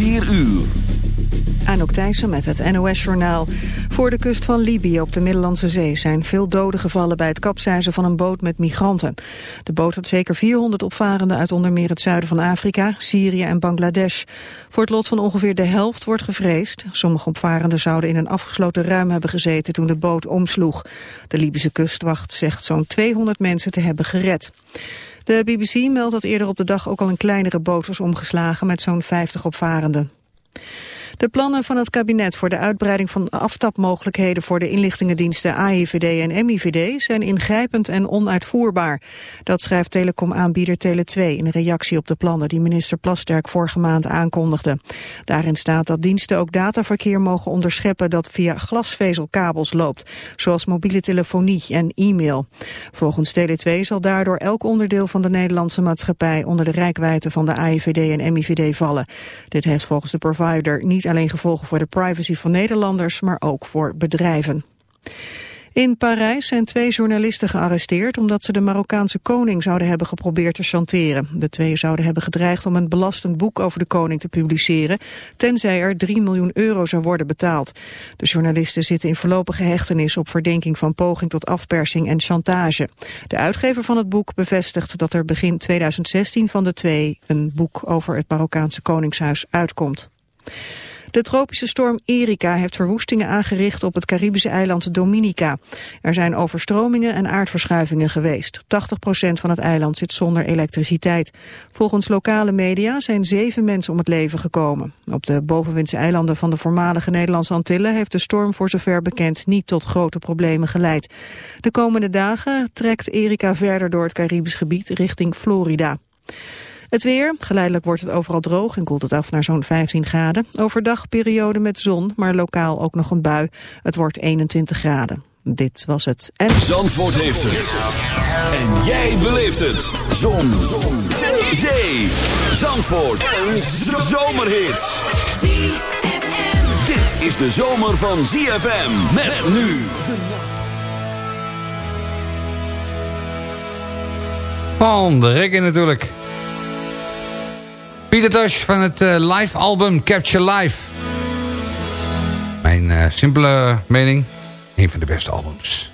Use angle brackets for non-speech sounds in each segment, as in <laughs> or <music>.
4 uur. Anouk Thijssen met het NOS-journaal. Voor de kust van Libië op de Middellandse Zee zijn veel doden gevallen bij het kapseizen van een boot met migranten. De boot had zeker 400 opvarenden uit onder meer het zuiden van Afrika, Syrië en Bangladesh. Voor het lot van ongeveer de helft wordt gevreesd. Sommige opvarenden zouden in een afgesloten ruim hebben gezeten toen de boot omsloeg. De Libische kustwacht zegt zo'n 200 mensen te hebben gered. De BBC meldt dat eerder op de dag ook al een kleinere boot was omgeslagen met zo'n 50 opvarenden. De plannen van het kabinet voor de uitbreiding van aftapmogelijkheden voor de inlichtingendiensten AIVD en MIVD zijn ingrijpend en onuitvoerbaar. Dat schrijft telecomaanbieder Tele2 in reactie op de plannen die minister Plasterk vorige maand aankondigde. Daarin staat dat diensten ook dataverkeer mogen onderscheppen dat via glasvezelkabels loopt, zoals mobiele telefonie en e-mail. Volgens Tele2 zal daardoor elk onderdeel van de Nederlandse maatschappij onder de rijkwijde van de AIVD en MIVD vallen. Dit heeft volgens de provider niet alleen gevolgen voor de privacy van Nederlanders, maar ook voor bedrijven. In Parijs zijn twee journalisten gearresteerd omdat ze de Marokkaanse koning zouden hebben geprobeerd te chanteren. De twee zouden hebben gedreigd om een belastend boek over de koning te publiceren, tenzij er 3 miljoen euro zou worden betaald. De journalisten zitten in voorlopige hechtenis op verdenking van poging tot afpersing en chantage. De uitgever van het boek bevestigt dat er begin 2016 van de twee een boek over het Marokkaanse koningshuis uitkomt. De tropische storm Erika heeft verwoestingen aangericht op het Caribische eiland Dominica. Er zijn overstromingen en aardverschuivingen geweest. 80% van het eiland zit zonder elektriciteit. Volgens lokale media zijn zeven mensen om het leven gekomen. Op de bovenwindse eilanden van de voormalige Nederlandse Antillen heeft de storm voor zover bekend niet tot grote problemen geleid. De komende dagen trekt Erika verder door het Caribisch gebied richting Florida. Het weer, geleidelijk wordt het overal droog en koelt het af naar zo'n 15 graden. Overdag periode met zon, maar lokaal ook nog een bui. Het wordt 21 graden. Dit was het. En... Zandvoort heeft het. En jij beleeft het. Zon. zon. Zee. Zee. Zandvoort. Een zomerhit. Dit is de zomer van ZFM. Met nu de Van de Rikken natuurlijk. Pieter Tosh van het uh, live album Capture Live. Mijn uh, simpele mening, een van de beste albums.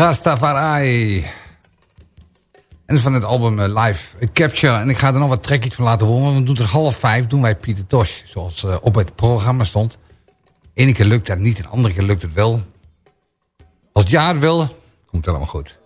Rastafari. En dat is van het album eh, Live Capture. En ik ga er nog wat trekjes van laten horen. Want we doen er half vijf, doen wij Pieter Tosh. Zoals eh, op het programma stond. Ene keer lukt dat niet, en andere keer lukt het wel. Als het jaar wil, komt het helemaal goed.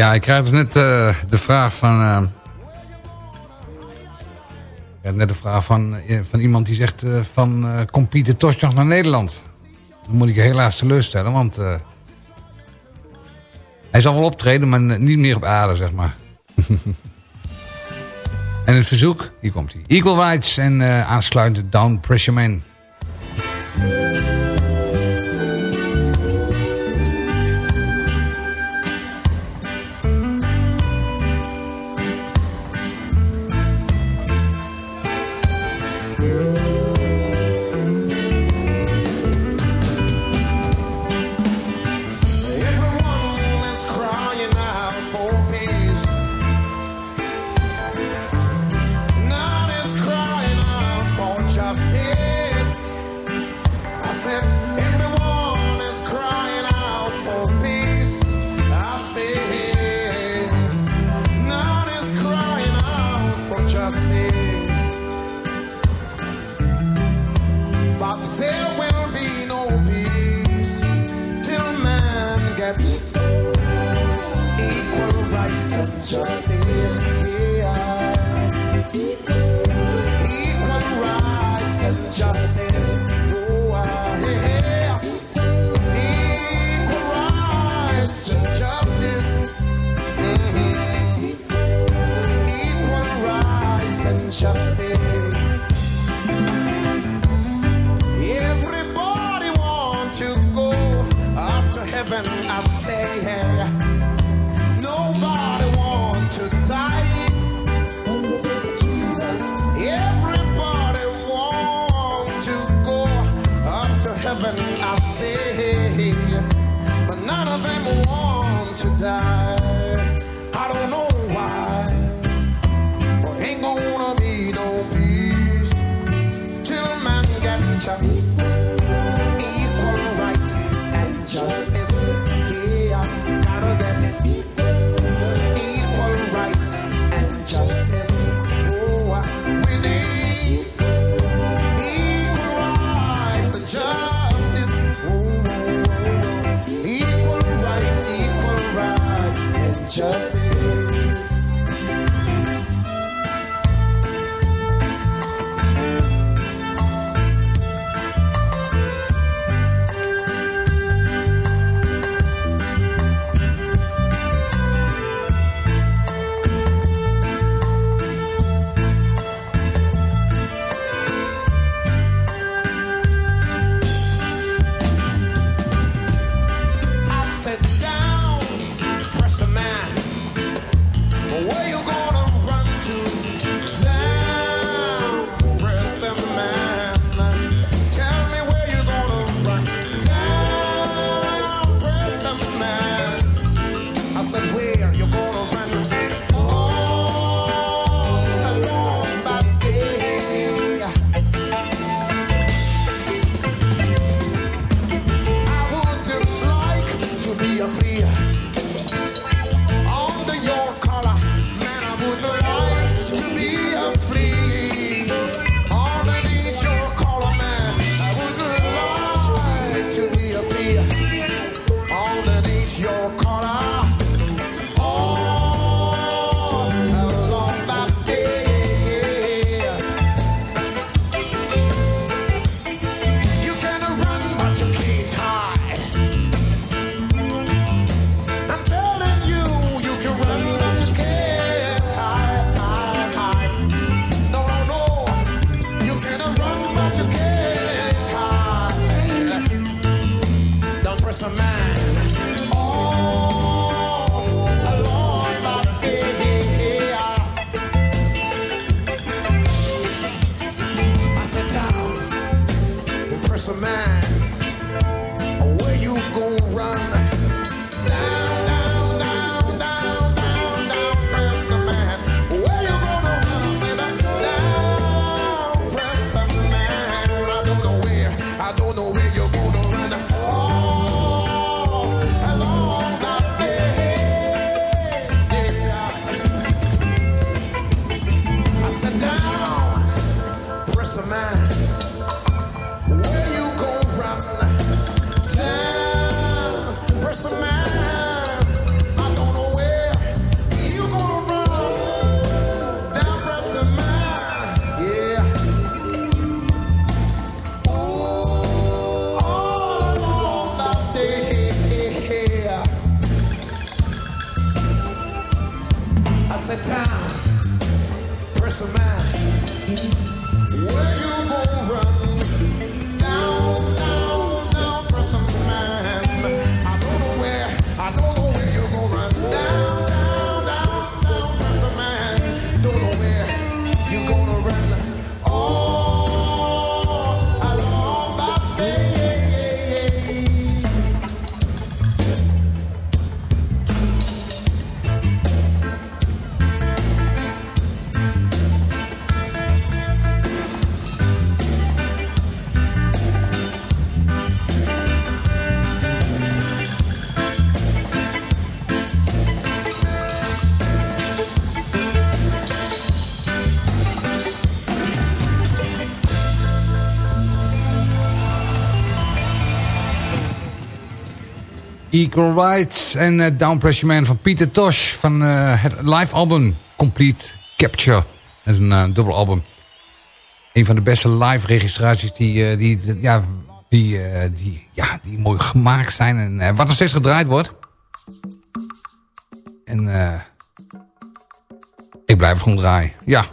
Ja, ik krijg dus net uh, de vraag van... Uh, ja, net de vraag van, uh, van iemand die zegt van... komt Pieter Tosh nog naar Nederland? Dan moet ik je helaas teleurstellen, want... hij zal wel optreden, maar niet meer op aarde, zeg maar. <laughs> en het verzoek, hier komt hij. Equal Rights en aansluitend Down Pressure Man. Equal Rights en uh, Down Pressure Man van Peter Tosh van uh, het live album Complete Capture. Dat is een uh, dubbel album. Een van de beste live registraties die, die, ja, die, die, ja, die mooi gemaakt zijn en wat nog steeds gedraaid wordt. En ik blijf gewoon draaien, ja.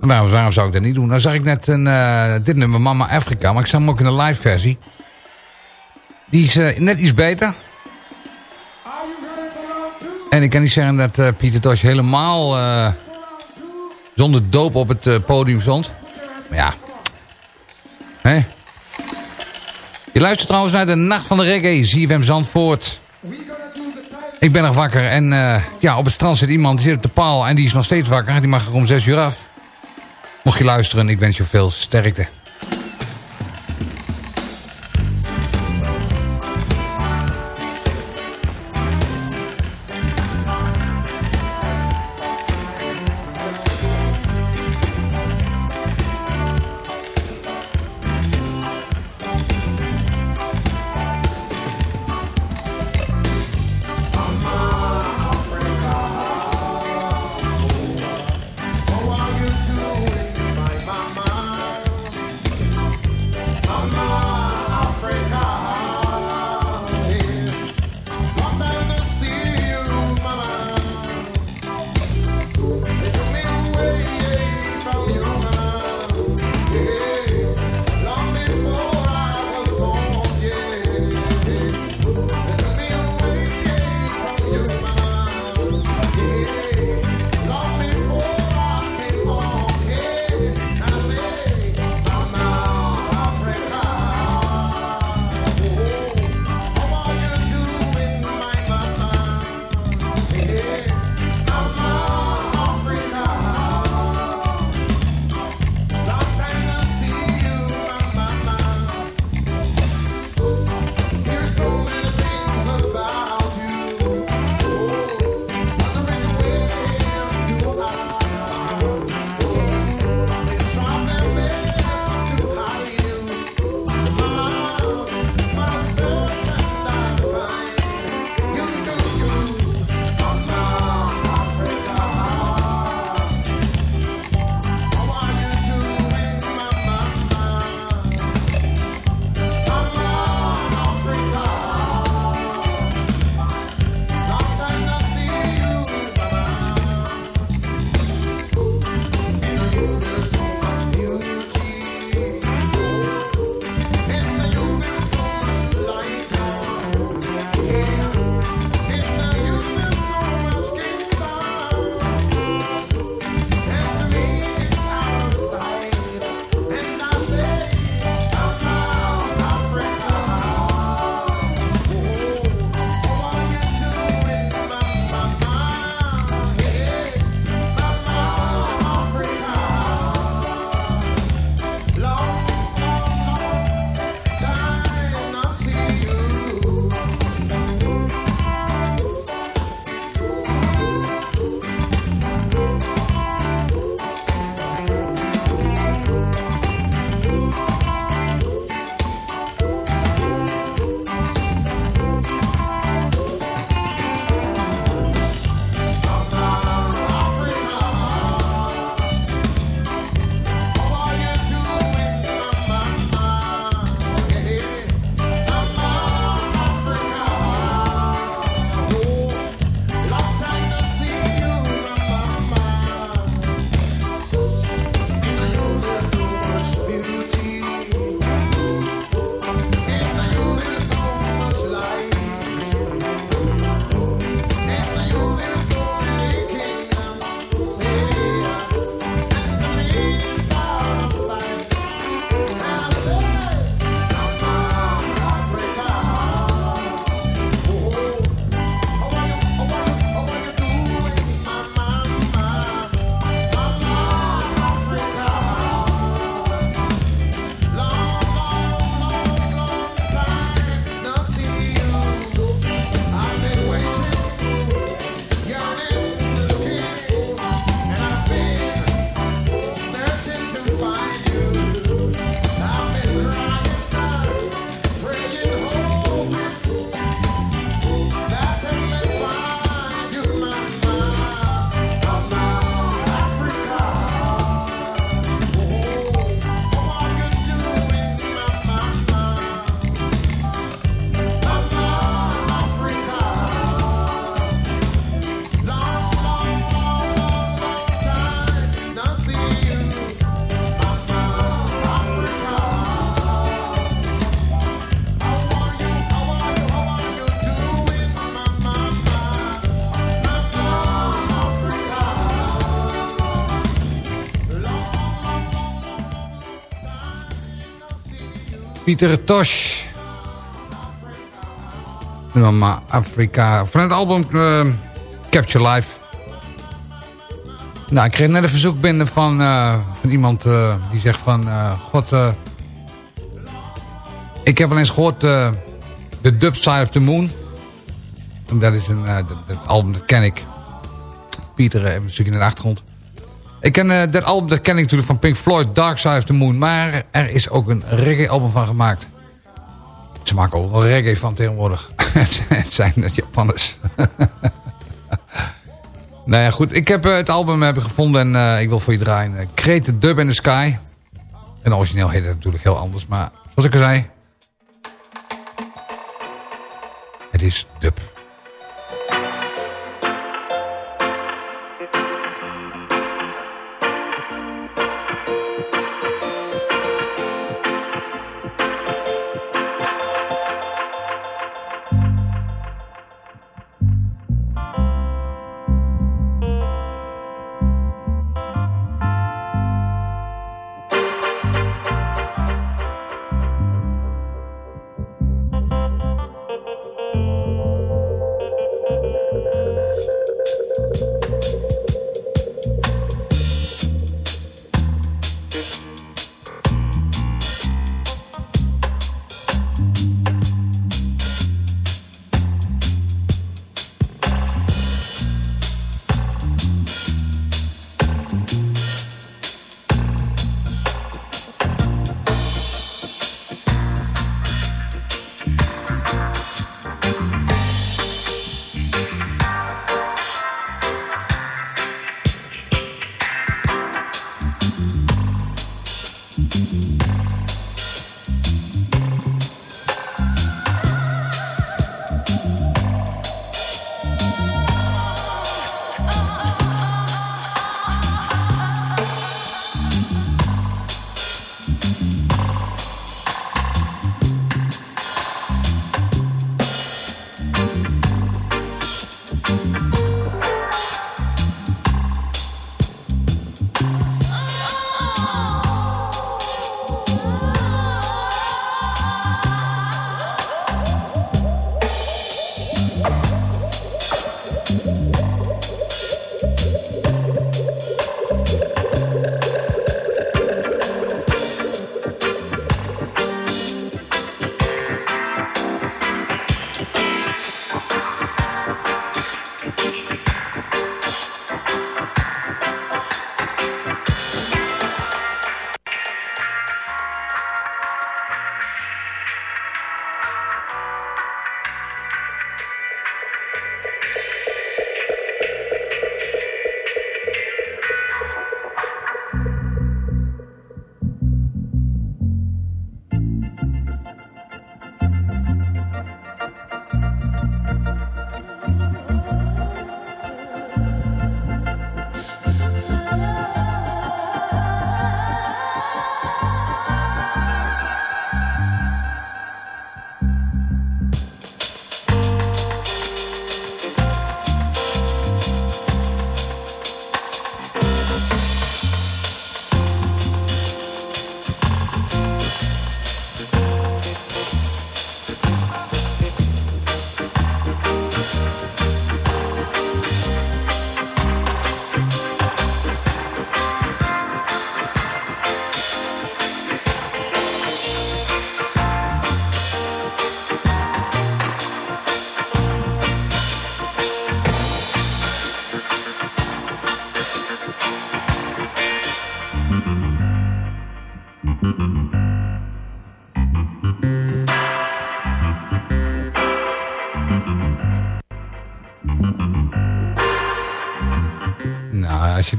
Waarom, waarom zou ik dat niet doen? Nou zag ik net een, dit nummer Mama Afrika, maar ik zag hem ook in de live versie. Die is uh, net iets beter. En ik kan niet zeggen dat uh, Pieter Tosh helemaal uh, zonder doop op het podium stond. Maar ja. Hè? Je luistert trouwens naar de Nacht van de Reggae, ZFM Zandvoort. Ik ben nog wakker en ja, op het strand zit iemand, die zit op de paal en die is nog steeds wakker. Die mag er om 6 uur af. Mocht je luisteren, ik wens je veel sterkte. Pieter Tosh. maar Afrika. Van het album uh, Capture Life. Nou, ik kreeg net een verzoek binnen van, uh, van iemand uh, die zegt van... God, ik heb wel eens gehoord The Dub Side of the Moon. En dat is een album, dat ken ik. Pieter, even een stukje naar de achtergrond. Ik ken uh, dat album, dat ken ik natuurlijk van Pink Floyd, Dark Side of the Moon. Maar er is ook een reggae album van gemaakt. Ze maken ook wel reggae van tegenwoordig. <laughs> het zijn net Japanners. <laughs> nou ja, goed. Ik heb uh, het album heb ik gevonden en uh, ik wil voor je draaien. Uh, Crete Dub in the Sky. En origineel heet het natuurlijk heel anders. Maar zoals ik al zei. Het is dub.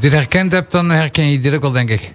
Je dit herkend hebt, dan herken je dit ook wel, denk ik.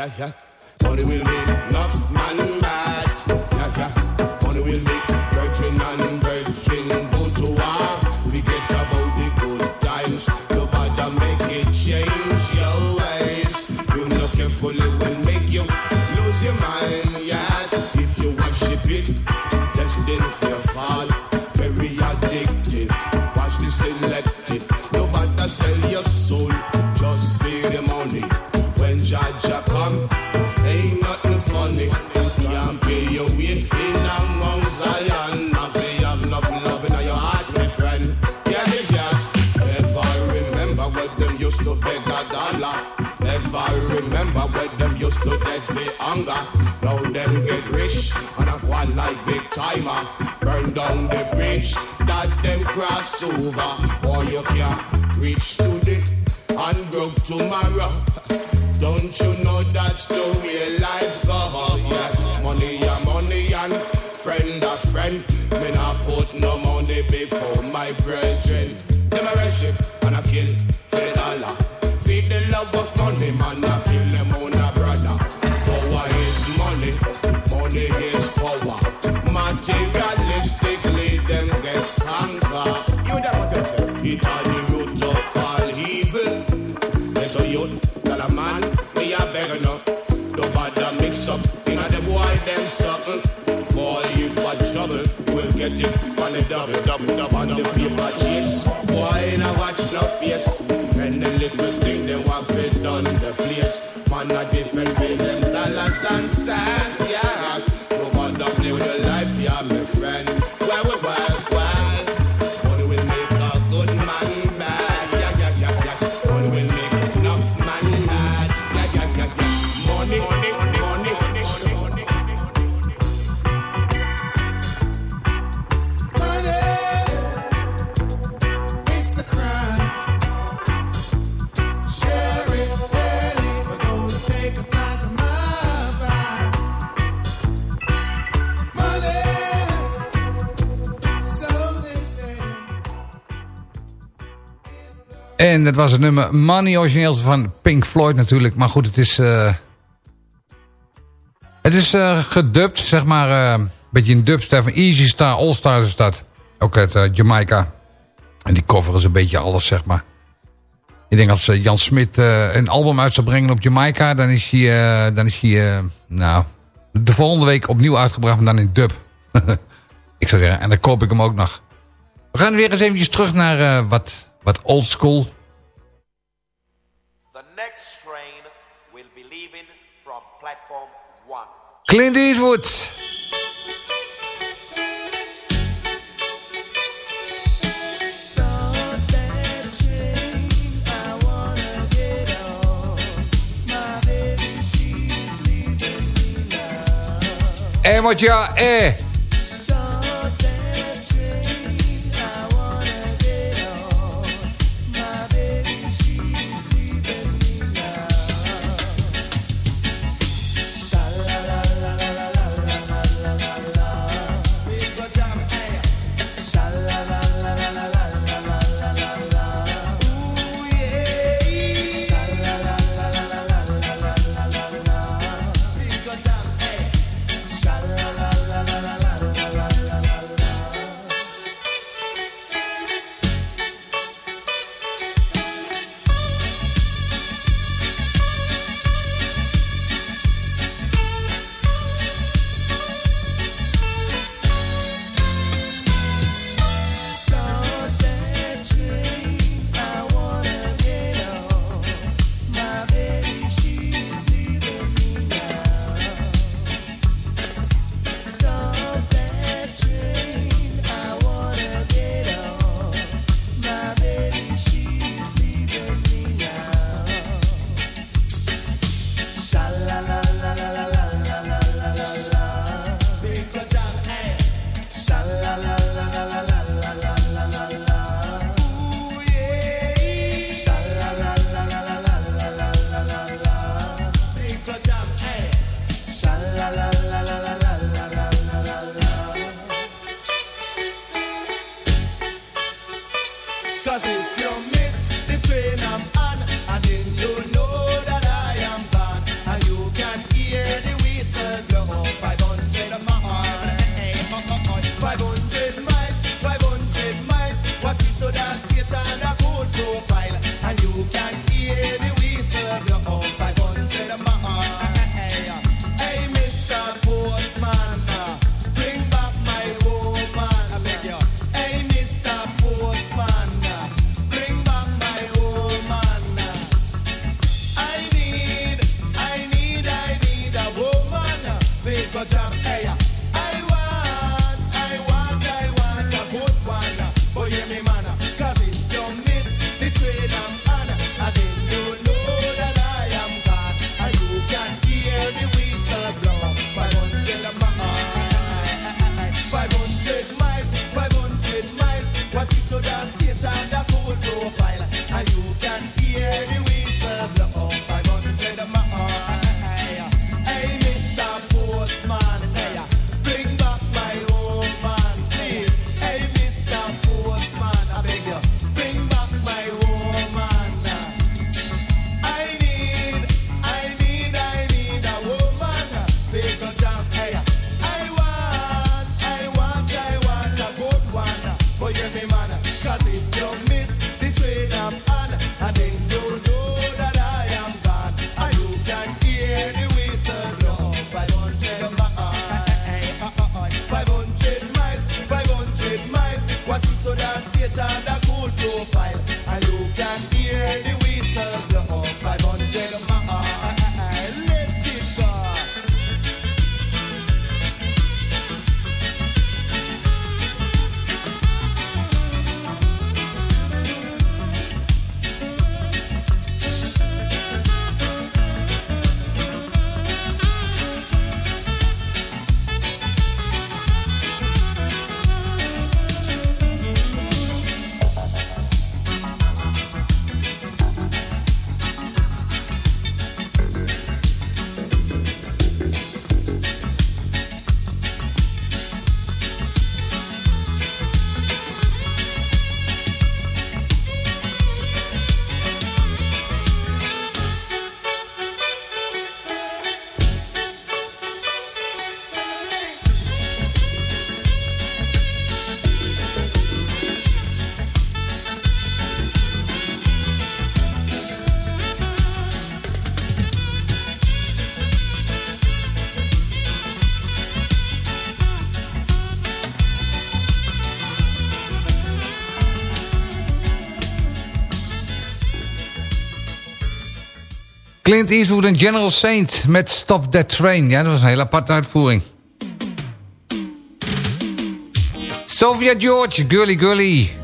yeah, yeah. Money will make love. get it on the dub, dub, dub on the paper chase. Why in a watch no face. En dat was het nummer Money, origineel van Pink Floyd natuurlijk. Maar goed, het is... Uh, het is uh, gedubt, zeg maar. Eh, een beetje een dubstep van Easy Star, All Stars is dat. Ook uit Jamaica. En die cover is een beetje alles, zeg maar. Ik denk als Jan Smit een album uit zou brengen op Jamaica... dan is hij, dan is hij nou, de volgende week opnieuw uitgebracht, maar dan in dub. <laughs> ik zou zeggen, en dan koop ik hem ook nog. We gaan weer eens eventjes terug naar wat, wat old school. next train will be leaving from platform one. Clint Eastwood. Emotja E. Satan a good profile, and you can hear the whistle blow out by gun. The Clint Eastwood en General Saint met Stop That Train. Ja, dat was een hele aparte uitvoering. Sophia George, girly Gully.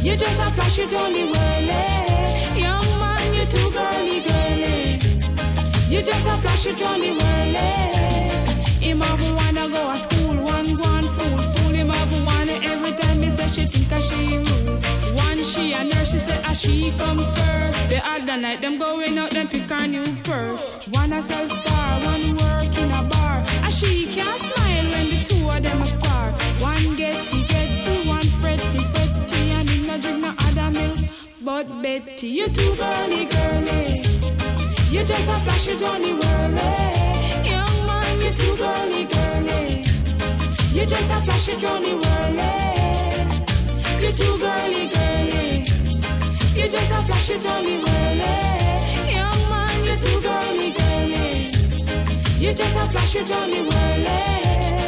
You just a flashy you dolly whirly. Young man, you too girly girly. You just a flashy you dolly whirly. Him have wanna go to school, one go on fool, fool. Him have wanna every time he say she think a she rude. One she a nurse, she say a ah, she come first. The other night them going out, them pick a new purse. Wanna sell stuff. Betty, you're too girly, girly. You're just a flashy Johnny Whirly. Young man, you're too girly, girly. You're just a flashy Johnny Whirly. You're too girly, girly. You're just a flashy Johnny Whirly. Young man, you're too girly, girly. You're just a flashy Johnny Whirly.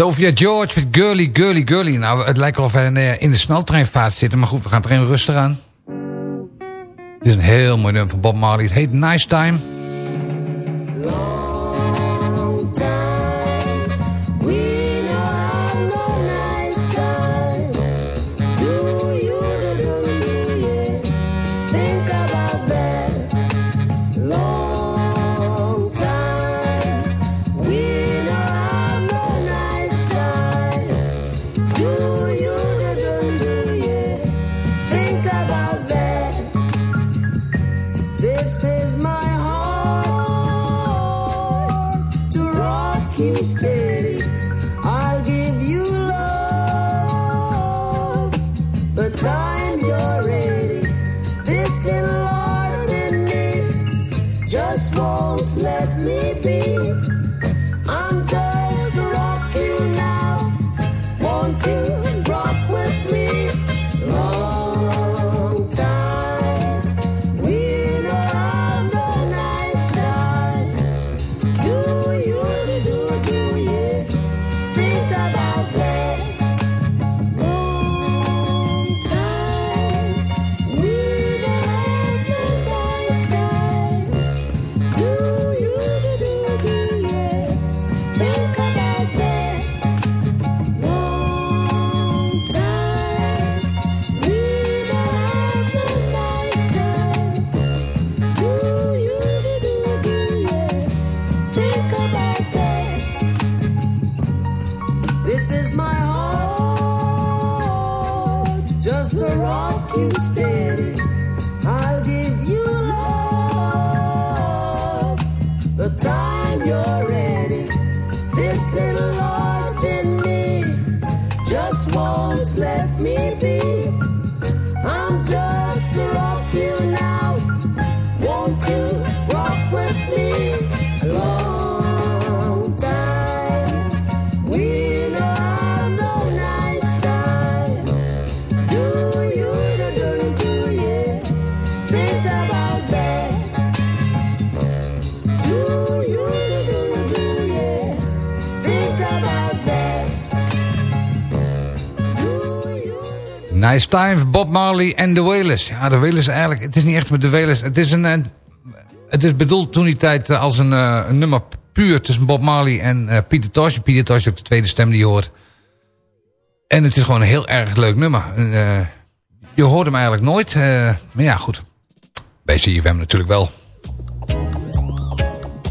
Sophia George met Girly, Girly, Girly. Nou, het lijkt alsof we eh, in de sneltreinvaart zitten. Maar goed, we gaan er even rustig aan. Dit is een heel mooi nummer van Bob Marley. Het heet Nice Time. Hij is Time, Bob Marley en de Wailers. Ja, de Wailers eigenlijk, het is niet echt met de Wailers. Het is, een, eh, het is bedoeld toen die tijd eh, als een, eh, een nummer puur tussen Bob Marley en uh, Pieter Tosh. Pieter Tosh is ook de tweede stem die je hoort. En het is gewoon een heel erg leuk nummer. Je hoort hem eigenlijk nooit. Maar ja, goed. Bij CFM natuurlijk wel.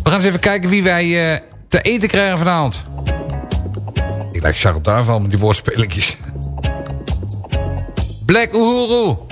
We gaan eens even kijken wie wij te eten krijgen vanavond. Ik lijk Charlotte daarvan met die woordspelletjes. Black Uhuru.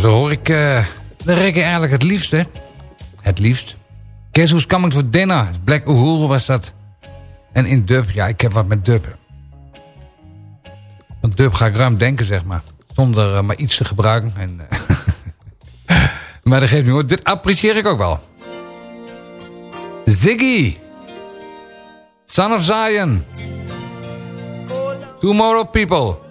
Zo hoor ik eh, de reggae eigenlijk het liefst, hè. Het liefst. Guess Who's Coming for Dinner. Black Uhuru was dat. En in dub, ja, ik heb wat met dub. Want dub ga ik ruim denken, zeg maar. Zonder eh, maar iets te gebruiken. En, eh, <laughs> maar dat geeft niet hoor. Dit apprecieer ik ook wel. Ziggy. Son of Zion. Tomorrow People.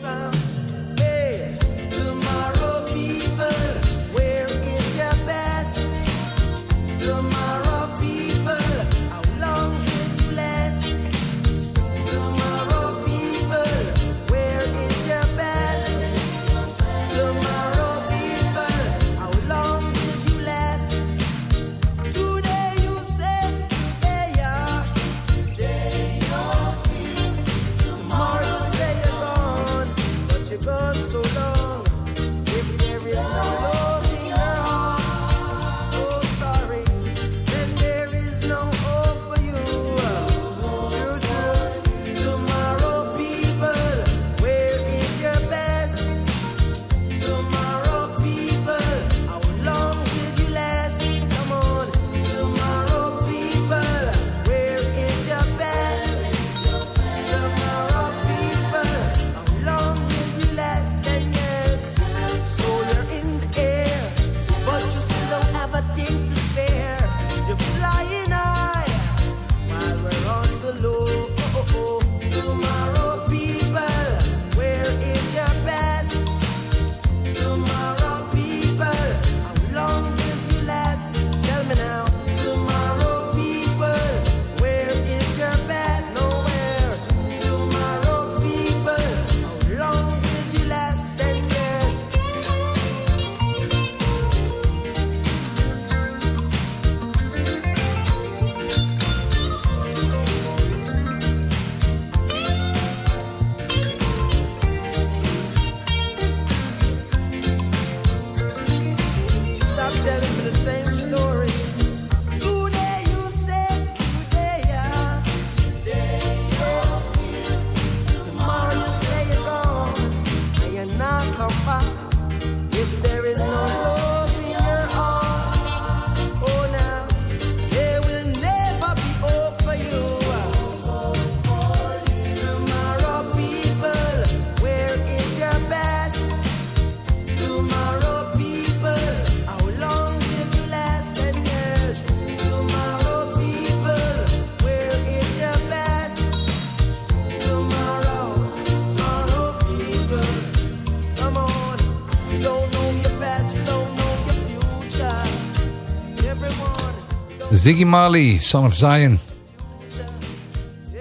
Ziggy Marley, Son of Zion.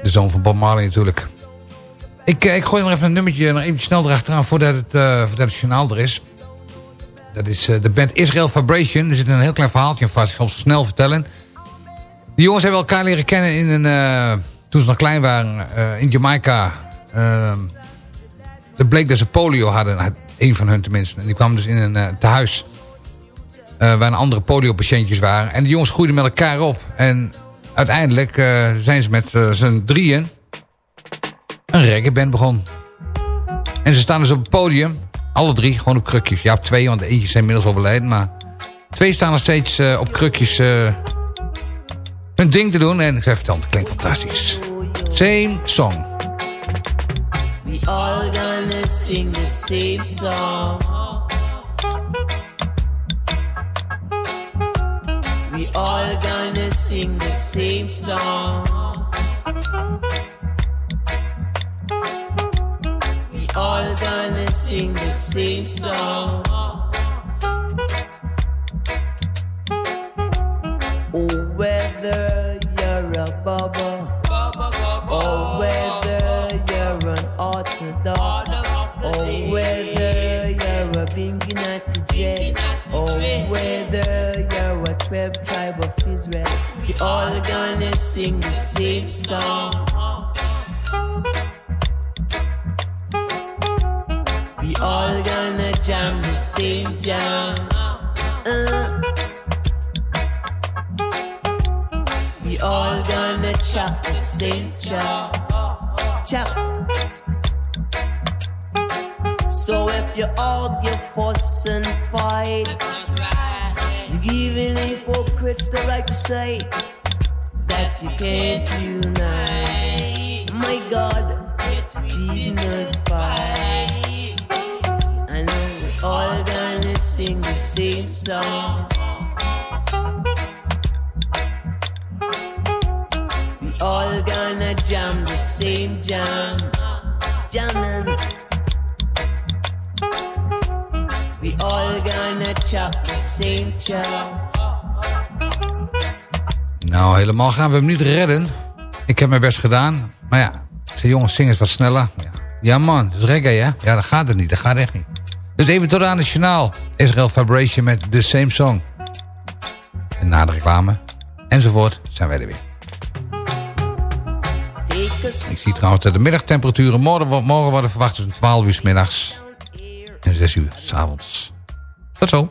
De zoon van Bob Marley natuurlijk. Ik, eh, ik gooi nog even een nummertje nog even snel erachteraan voordat het, eh, voordat het journaal er is. Dat is eh, de band Israel Vibration. Er zit een heel klein verhaaltje vast. Ik zal het snel vertellen. De jongens hebben elkaar leren kennen in een, toen ze nog klein waren in Jamaica. Uh, het bleek dat ze polio hadden. Een van hun tenminste. En die kwam dus in een uh, tehuis. Uh, waar een andere polio-patiëntjes waren. En de jongens groeiden met elkaar op. En uiteindelijk uh, zijn ze met uh, z'n drieën een reggae-band begonnen. En ze staan dus op het podium. Alle drie, gewoon op krukjes. Ja, op twee, want eentje is inmiddels overleden. Maar twee staan nog steeds op krukjes hun ding te doen. En ik zeg het klinkt fantastisch. Same song. We all gonna sing the same song. All gonna sing the same song. We all gonna sing the same song. Oh, whether you're a bubble all gonna sing the same song. We hem niet redden. Ik heb mijn best gedaan. Maar ja, ik jongens, zing eens wat sneller. Ja, ja man, dat is reggae hè? Ja, dat gaat het niet, dat gaat echt niet. Dus even tot aan het journaal. Israel Vibration met The Same Song. En na de reclame, enzovoort, zijn wij er weer. Ik zie trouwens dat de middagtemperaturen morgen, morgen worden verwacht tussen 12 uur s middags en 6 uur s avonds. Tot zo.